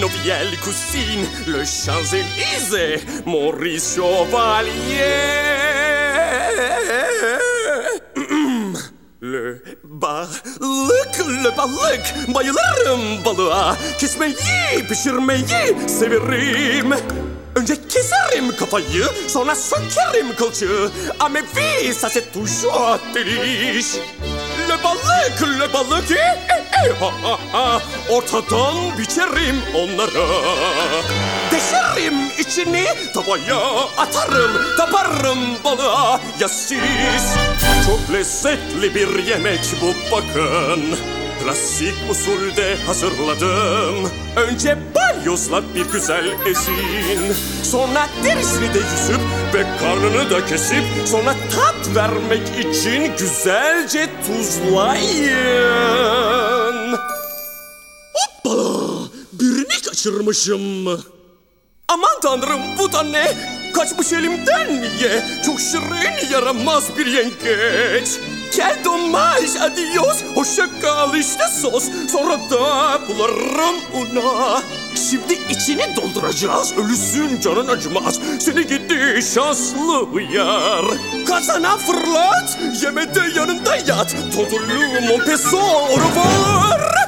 Gabriel Cousine, le Champs-Élysées, Maurice Chevalier. Le balık, le balık, bayılırım balığa. Kesmeyi, pişirmeyi severim. Önce keserim kafayı, sonra sökerim kılçığı. A mes ça c'est toujours delice. Le balık, le balık, Ortadan biçerim onları. Deşerim içini, tavaya atarım, taparım balığa. Ya siz, çok lezzetli bir yemek bu bakın. Klasik usulde hazırladım. Önce balyozla bir güzel ezin. Sonra derisini de yüzüp ve karnını da kesip sonra tat vermek için güzelce tuzlayın. Kaçırmışım. Aman tanrım bu da ne? Kaçmış elimden niye? Çok şirin yaramaz bir yengeç. Quel dommage, adios, hoşça kal işte sos. Sonra da bularım una. Şimdi içini dolduracağız, ölüsün canın acımaz. Seni gidi şanslı uyar. Kazana fırlat, yemede yanında yat. Todulu mon peso, au revoir.